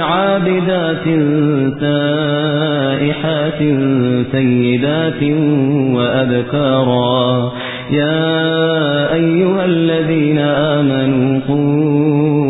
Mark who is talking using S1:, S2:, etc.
S1: عابدات تائحات سيدات وأبكارا. يا أيها الذين آمنوا